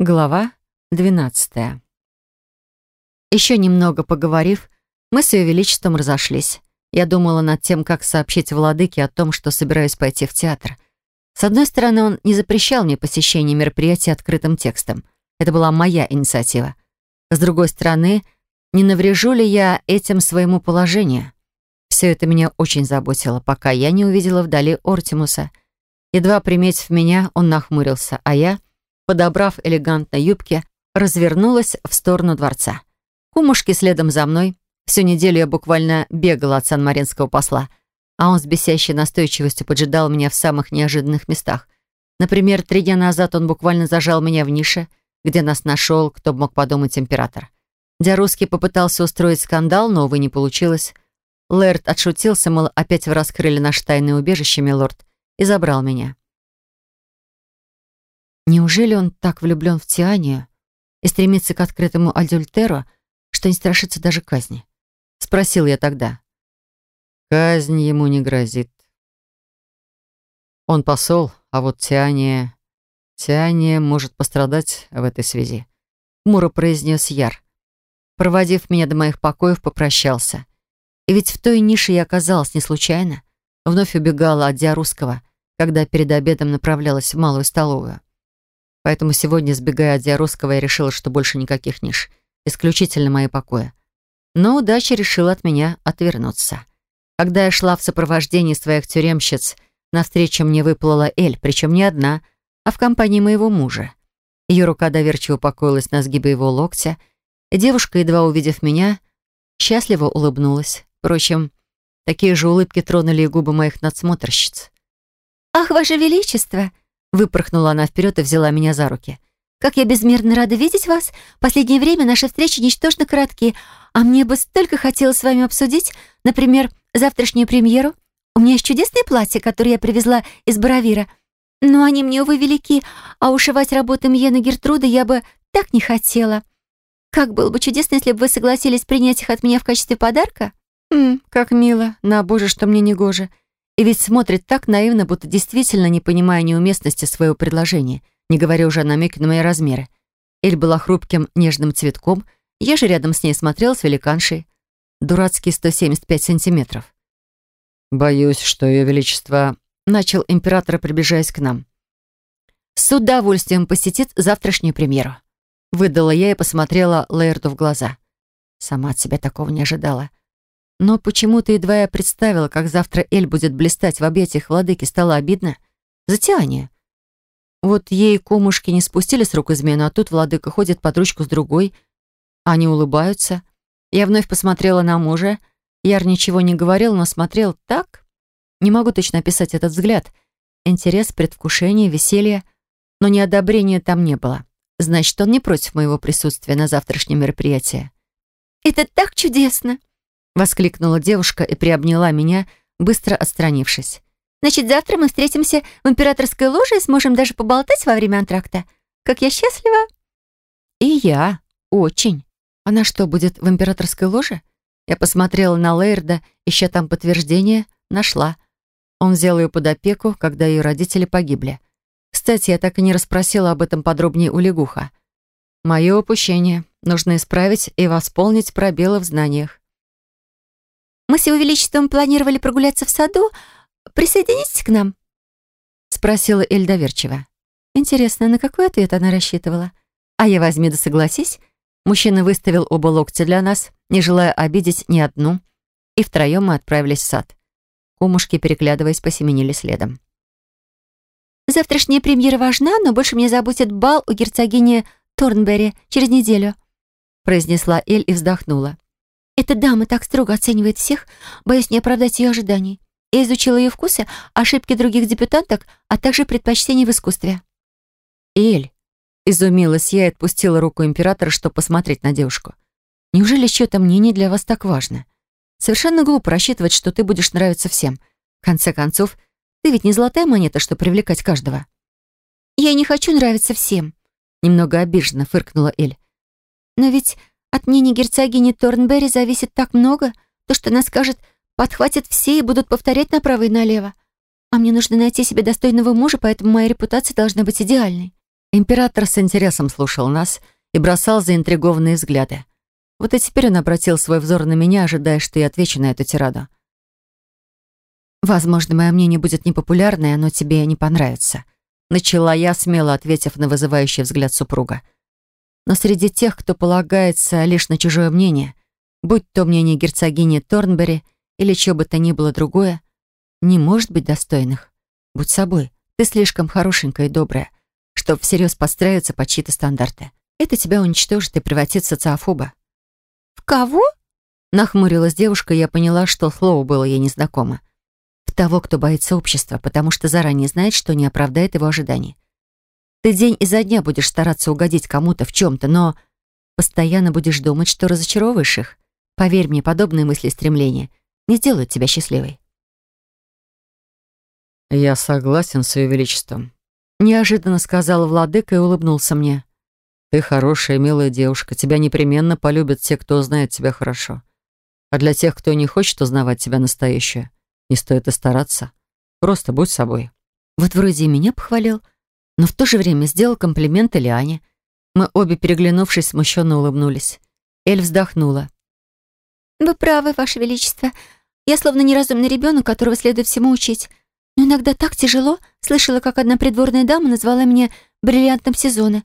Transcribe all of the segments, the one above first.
Глава 12. Еще немного поговорив, мы с Ее Величеством разошлись. Я думала над тем, как сообщить владыке о том, что собираюсь пойти в театр. С одной стороны, он не запрещал мне посещение мероприятий открытым текстом. Это была моя инициатива. С другой стороны, не наврежу ли я этим своему положению? Все это меня очень заботило, пока я не увидела вдали Ортимуса. Едва приметив меня, он нахмурился, а я подобрав элегантно юбки, развернулась в сторону дворца. Кумушки следом за мной. Всю неделю я буквально бегала от сан-маринского посла, а он с бесящей настойчивостью поджидал меня в самых неожиданных местах. Например, три дня назад он буквально зажал меня в нише, где нас нашел, кто бы мог подумать, император. Диарусский попытался устроить скандал, но, увы, не получилось. Лэрд отшутился, мол, опять вы раскрыли наше тайное убежище, милорд, и забрал меня. Неужели он так влюблен в Тианию и стремится к открытому адюльтеру, что не страшится даже казни? Спросил я тогда. Казнь ему не грозит. Он посол, а вот Тиания... Тиания может пострадать в этой связи. Мура произнес Яр. Проводив меня до моих покоев, попрощался. И ведь в той нише я оказалась не случайно. Вновь убегала от Диарусского, когда перед обедом направлялась в малую столовую. Поэтому сегодня, сбегая от Диарусского, я решила, что больше никаких ниш. Исключительно мои покои. Но удача решила от меня отвернуться. Когда я шла в сопровождении своих тюремщиц, навстречу мне выплыла Эль, причем не одна, а в компании моего мужа. Ее рука доверчиво покоилась на сгибе его локтя, и девушка, едва увидев меня, счастливо улыбнулась. Впрочем, такие же улыбки тронули и губы моих надсмотрщиц. «Ах, Ваше Величество!» Выпорхнула она вперед и взяла меня за руки. «Как я безмерно рада видеть вас! Последнее время наши встречи ничтожно короткие, а мне бы столько хотелось с вами обсудить, например, завтрашнюю премьеру. У меня есть чудесные платья, которые я привезла из Боровира, но они мне, увы, велики, а ушивать работы Мьены Гертруды я бы так не хотела. Как было бы чудесно, если бы вы согласились принять их от меня в качестве подарка?» «Ммм, как мило. На боже, что мне не гоже. И ведь смотрит так наивно, будто действительно не понимая неуместности своего предложения, не говоря уже о намеке на мои размеры. Эль была хрупким, нежным цветком, я же рядом с ней смотрела с великаншей. Дурацкие 175 сантиметров. «Боюсь, что Ее Величество...» — начал император, приближаясь к нам. «С удовольствием посетит завтрашнюю премьеру», — выдала я и посмотрела Лейерду в глаза. Сама от себя такого не ожидала. Но почему-то едва я представила, как завтра Эль будет блистать в объятиях владыки, стало обидно. Затяние. Вот ей кумушки не спустили с рук измену, а тут владыка ходит под ручку с другой. Они улыбаются. Я вновь посмотрела на мужа. Яр ничего не говорил, но смотрел так. Не могу точно описать этот взгляд. Интерес, предвкушение, веселье. Но неодобрения там не было. Значит, он не против моего присутствия на завтрашнем мероприятии. «Это так чудесно!» Воскликнула девушка и приобняла меня, быстро отстранившись. «Значит, завтра мы встретимся в императорской ложе и сможем даже поболтать во время антракта. Как я счастлива!» «И я. Очень. Она что, будет в императорской ложе?» Я посмотрела на Лейрда, ища там подтверждение, нашла. Он взял ее под опеку, когда ее родители погибли. Кстати, я так и не расспросила об этом подробнее у лягуха. Мое упущение. Нужно исправить и восполнить пробелы в знаниях. Мы с его величеством планировали прогуляться в саду. Присоединитесь к нам?» Спросила Эль доверчиво. Интересно, на какой ответ она рассчитывала? А я возьми да согласись. Мужчина выставил оба локтя для нас, не желая обидеть ни одну. И втроем мы отправились в сад. Кумушки, переглядываясь, посеменили следом. «Завтрашняя премьера важна, но больше меня заботит бал у герцогини Торнберри через неделю», произнесла Эль и вздохнула. Эта дама так строго оценивает всех, боясь не оправдать ее ожиданий. Я изучила ее вкусы, ошибки других дебютанток, а также предпочтения в искусстве. «Эль», — изумилась я и отпустила руку императора, чтобы посмотреть на девушку. «Неужели чье-то мнение для вас так важно? Совершенно глупо рассчитывать, что ты будешь нравиться всем. В конце концов, ты ведь не золотая монета, чтобы привлекать каждого». «Я не хочу нравиться всем», — немного обиженно фыркнула Эль. «Но ведь от мнения герцогини Торнберри зависит так много. То, что она скажет, подхватят все и будут повторять направо и налево. А мне нужно найти себе достойного мужа, поэтому моя репутация должна быть идеальной. Император с интересом слушал нас и бросал заинтригованные взгляды. Вот и теперь он обратил свой взор на меня, ожидая, что я отвечу на эту тираду. «Возможно, мое мнение будет непопулярное, но тебе не понравится», начала я, смело ответив на вызывающий взгляд супруга. «Но среди тех, кто полагается лишь на чужое мнение, будь то мнение герцогини Торнбери или чего бы то ни было другое, не может быть достойных. Будь собой, ты слишком хорошенькая и добрая, чтобы всерьез подстраиваться под чьи-то стандарты. Это тебя уничтожит и превратит в социофоба. «В кого?» Нахмурилась девушка, и я поняла, что слово было ей незнакомо. В того, кто боится общества, потому что заранее знает, что не оправдает его ожиданий. Ты день изо дня будешь стараться угодить кому-то в чем-то, но постоянно будешь думать, что разочаровываешь их. Поверь мне, подобные мысли и стремления не сделают тебя счастливой. «Я согласен с Ее Величеством», — неожиданно сказал владыка и улыбнулся мне. Ты хорошая, милая девушка. Тебя непременно полюбят те, кто узнает тебя хорошо. А для тех, кто не хочет узнавать тебя настоящую, не стоит и стараться. Просто будь собой. Вот вроде и меня похвалил, но в то же время сделал комплимент Лиане. Мы обе, переглянувшись, смущенно улыбнулись. Эль вздохнула. «Вы правы, Ваше Величество. Я словно неразумный ребенок, которого следует всему учить. Но иногда так тяжело. Слышала, как одна придворная дама назвала меня бриллиантом сезона.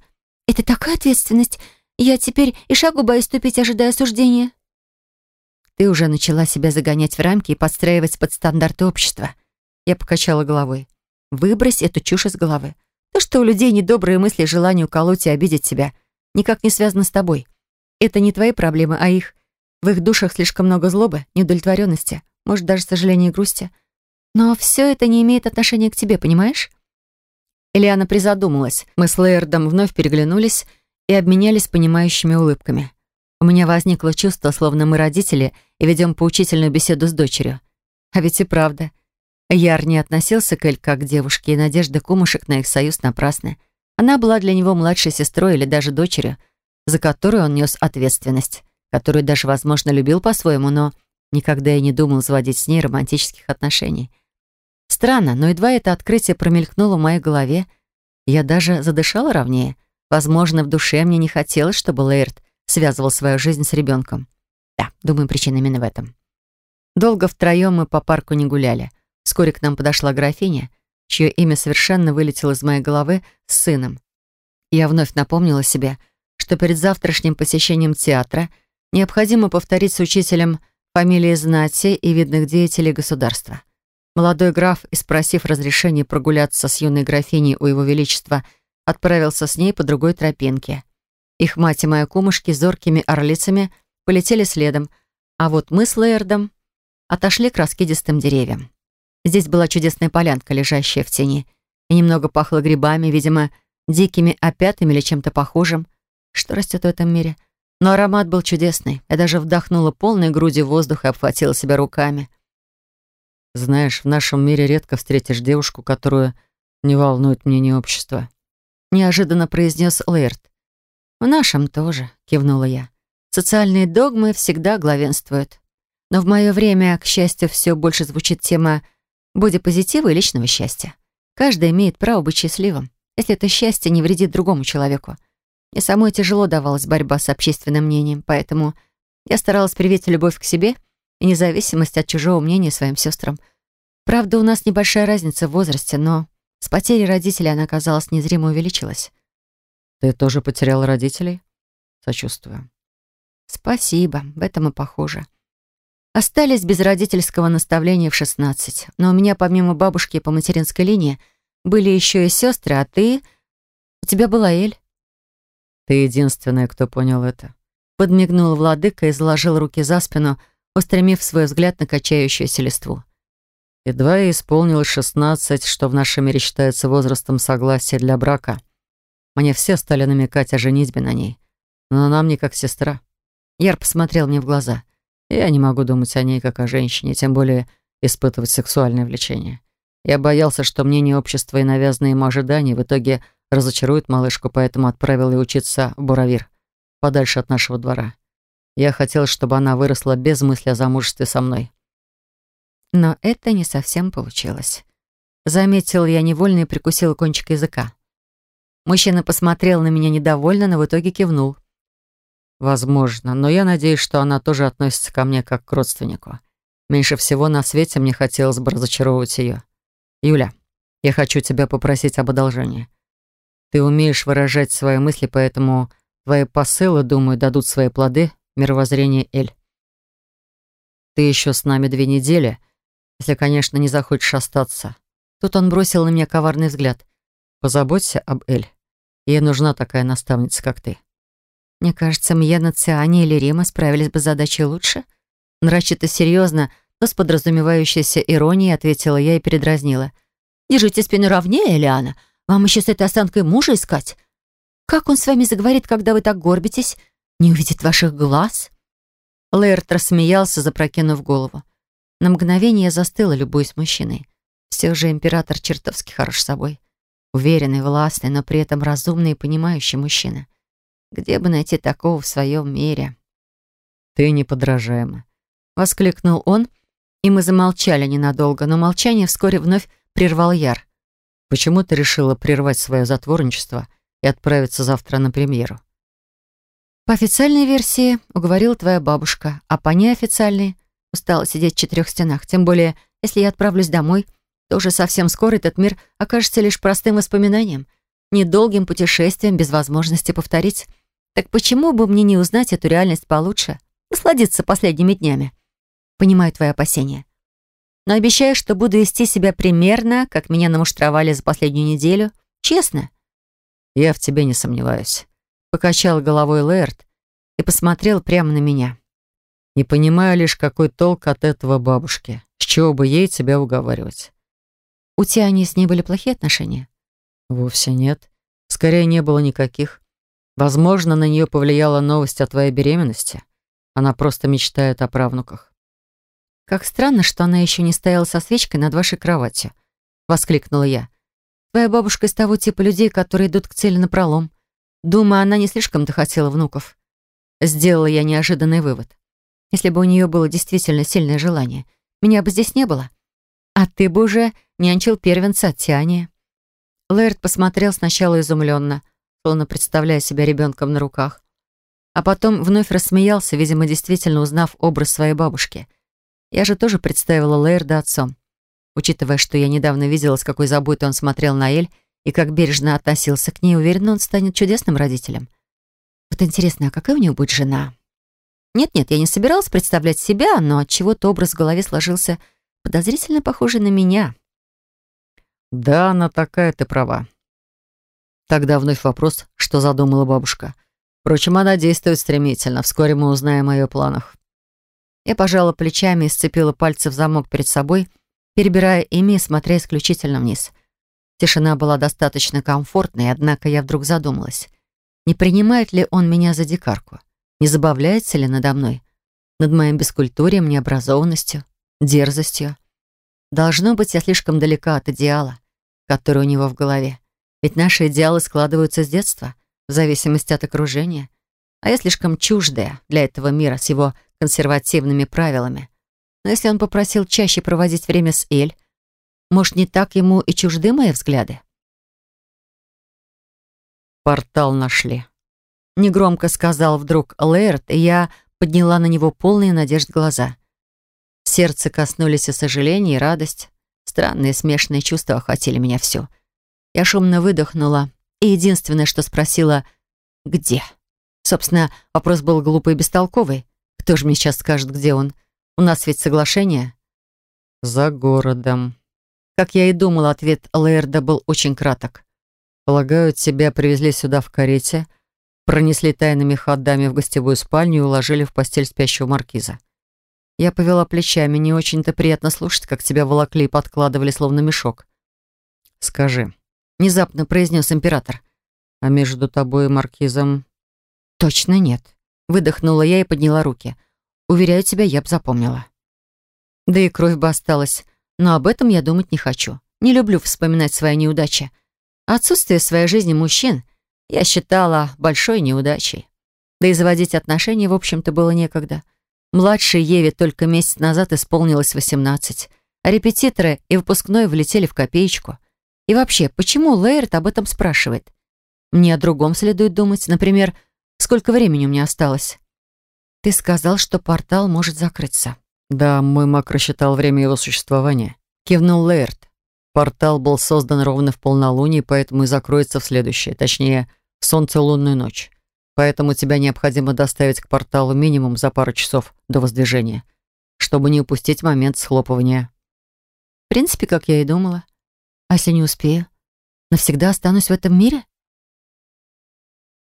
Это такая ответственность. Я теперь и шагу боюсь ступить, ожидая осуждения. Ты уже начала себя загонять в рамки и подстраивать под стандарты общества. Я покачала головой. Выбрось эту чушь из головы. То, что у людей недобрые мысли желание уколоть и обидеть себя, никак не связано с тобой. Это не твои проблемы, а их. В их душах слишком много злобы, неудовлетворенности, может, даже сожаления и грусти. Но все это не имеет отношения к тебе, понимаешь? Элиана призадумалась. Мы с Лейердом вновь переглянулись и обменялись понимающими улыбками. У меня возникло чувство, словно мы родители и ведем поучительную беседу с дочерью. А ведь и правда. Яр не относился к Эль как к девушке, и надежда кумушек на их союз напрасны. Она была для него младшей сестрой или даже дочерью, за которую он нес ответственность, которую даже, возможно, любил по-своему, но никогда и не думал заводить с ней романтических отношений. Странно, но едва это открытие промелькнуло в моей голове, я даже задышала ровнее. Возможно, в душе мне не хотелось, чтобы Лейерт связывал свою жизнь с ребенком. Да, думаю, причина именно в этом. Долго втроем мы по парку не гуляли. Вскоре к нам подошла графиня, чье имя совершенно вылетело из моей головы с сыном. Я вновь напомнила себе, что перед завтрашним посещением театра необходимо повторить с учителем фамилии знати и видных деятелей государства. Молодой граф, спросив разрешения прогуляться с юной графиней у его величества, отправился с ней по другой тропинке. Их мать и моя кумушки зоркими орлицами полетели следом, а вот мы с Лейердом отошли к раскидистым деревьям. Здесь была чудесная полянка, лежащая в тени, и немного пахло грибами, видимо, дикими опятами или чем-то похожим, что растет в этом мире. Но аромат был чудесный. Я даже вдохнула полной грудью воздух и обхватила себя руками. Знаешь, в нашем мире редко встретишь девушку, которую не волнует мнение общества. Неожиданно произнес Лэрд. В нашем тоже, кивнула я. Социальные догмы всегда главенствуют. Но в мое время, к счастью, все больше звучит тема бодипозитива и личного счастья. Каждый имеет право быть счастливым, если это счастье не вредит другому человеку. Мне самой тяжело давалась борьба с общественным мнением, поэтому я старалась привить любовь к себе — и независимость от чужого мнения своим сестрам. Правда, у нас небольшая разница в возрасте, но с потерей родителей она, казалось, незримо увеличилась. «Ты тоже потерял родителей?» «Сочувствую». «Спасибо, в этом и похоже». Остались без родительского наставления в 16, но у меня помимо бабушки по материнской линии были еще и сестры, а ты... У тебя была Эль. «Ты единственная, кто понял это», — подмигнул владыка и заложил руки за спину, устремив свой взгляд на качающуюся листву. Едва ей исполнилось шестнадцать, что в нашем мире считается возрастом согласия для брака. Мне все стали намекать о женитьбе на ней. Но она мне как сестра. Яр посмотрел мне в глаза. Я не могу думать о ней как о женщине, тем более испытывать сексуальное влечение. Я боялся, что мнение общества и навязанные ему ожидания в итоге разочаруют малышку, поэтому отправил ее учиться в Буравир, подальше от нашего двора. Я хотел, чтобы она выросла без мысли о замужестве со мной. Но это не совсем получилось. Заметил я невольно и прикусил кончик языка. Мужчина посмотрел на меня недовольно, но в итоге кивнул. Возможно, но я надеюсь, что она тоже относится ко мне как к родственнику. Меньше всего на свете мне хотелось бы разочаровывать ее. Юля, я хочу тебя попросить об одолжении. Ты умеешь выражать свои мысли, поэтому твои посылы, думаю, дадут свои плоды в мировоззрении Эль. Ты еще с нами две недели, если, конечно, не захочешь остаться. Тут он бросил на меня коварный взгляд. Позаботься об Эль. Ей нужна такая наставница, как ты. Мне кажется, Мьена Циани или Рима справились бы с задачей лучше. Нарочито серьезно, но с подразумевающейся иронией ответила я и передразнила. «Держите спину ровнее, Элиана. Вам еще с этой осанкой мужа искать? Как он с вами заговорит, когда вы так горбитесь? Не увидит ваших глаз?» Лэрд рассмеялся, запрокинув голову. На мгновение я застыла, любуясь мужчиной. Все же император чертовски хорош собой. Уверенный, властный, но при этом разумный и понимающий мужчина. Где бы найти такого в своем мире? «Ты неподражаема», — воскликнул он, и мы замолчали ненадолго, но молчание вскоре вновь прервал Яр. «Почему ты решила прервать свое затворничество и отправиться завтра на премьеру?» «По официальной версии уговорила твоя бабушка, а по неофициальной устала сидеть в четырех стенах. Тем более, если я отправлюсь домой, то уже совсем скоро этот мир окажется лишь простым воспоминанием, недолгим путешествием без возможности повторить. Так почему бы мне не узнать эту реальность получше, насладиться последними днями? Понимаю твои опасения. Но обещаю, что буду вести себя примерно, как меня намуштровали за последнюю неделю. Честно. Я в тебе не сомневаюсь. Покачал головой Лэрд и посмотрел прямо на меня. Не понимаю лишь, какой толк от этого бабушки. С чего бы ей тебя уговаривать? У Тиани с ней были плохие отношения? Вовсе нет. Скорее, не было никаких. Возможно, на нее повлияла новость о твоей беременности. Она просто мечтает о правнуках. «Как странно, что она еще не стояла со свечкой над вашей кроватью», — воскликнула я. «Твоя бабушка из того типа людей, которые идут к цели напролом. Думаю, она не слишком-то хотела внуков». Сделала я неожиданный вывод. Если бы у нее было действительно сильное желание, меня бы здесь не было. А ты бы уже нянчил первенца от Тиани. Лэрд посмотрел сначала изумленно, словно представляя себя ребенком на руках. А потом вновь рассмеялся, видимо, действительно узнав образ своей бабушки. Я же тоже представила Лэрда отцом. Учитывая, что я недавно видела, с какой заботой он смотрел на Эль и как бережно относился к ней, уверена, он станет чудесным родителем. Вот интересно, а какая у него будет жена? Нет-нет, я не собиралась представлять себя, но от чего то образ в голове сложился подозрительно похожий на меня. Да, она такая, ты права. Тогда вновь вопрос, что задумала бабушка. Впрочем, она действует стремительно. Вскоре мы узнаем о ее планах. Я пожала плечами и сцепила пальцы в замок перед собой, перебирая ими и смотря исключительно вниз. Тишина была достаточно комфортной, однако я вдруг задумалась. Не принимает ли он меня за дикарку? Не забавляется ли надо мной? Над моим бескультурием, необразованностью, дерзостью? Должно быть, я слишком далека от идеала, который у него в голове. Ведь наши идеалы складываются с детства, в зависимости от окружения. А я слишком чуждая для этого мира с его консервативными правилами. Но если он попросил чаще проводить время с Эль, может, не так ему и чужды мои взгляды? «Портал нашли», — негромко сказал вдруг Лэрд, и я подняла на него полные надежд глаза. Сердце коснулись и сожаление, и радость. Странные смешанные чувства охватили меня всю. Я шумно выдохнула, и единственное, что спросила «Где?». Собственно, вопрос был глупый и бестолковый. Кто же мне сейчас скажет, где он? У нас ведь соглашение. За городом. Как я и думала, ответ Лэрда был очень краток. Полагаю, тебя привезли сюда в карете, пронесли тайными ходами в гостевую спальню и уложили в постель спящего маркиза. Я повела плечами, не очень-то приятно слушать, как тебя волокли и подкладывали, словно мешок. «Скажи», — внезапно произнес император. «А между тобой и маркизом...» «Точно нет», — выдохнула я и подняла руки. «Уверяю тебя, я б запомнила». Да и кровь бы осталась, но об этом я думать не хочу. Не люблю вспоминать свои неудачи. Отсутствие в своей жизни мужчин я считала большой неудачей. Да и заводить отношения, в общем-то, было некогда. Младшей Еве только месяц назад исполнилось 18, а репетиторы и выпускной влетели в копеечку. И вообще, почему Лейерт об этом спрашивает? мне о другом следует думать. Например, сколько времени у меня осталось? Ты сказал, что портал может закрыться. Да, мой маг рассчитал время его существования. Кивнул Лейерт. Портал был создан ровно в полнолуние, поэтому и закроется в следующее, точнее, в солнцелунную ночь. Поэтому тебя необходимо доставить к порталу минимум за пару часов до воздвижения, чтобы не упустить момент схлопывания. В принципе, как я и думала. А если не успею? Навсегда останусь в этом мире?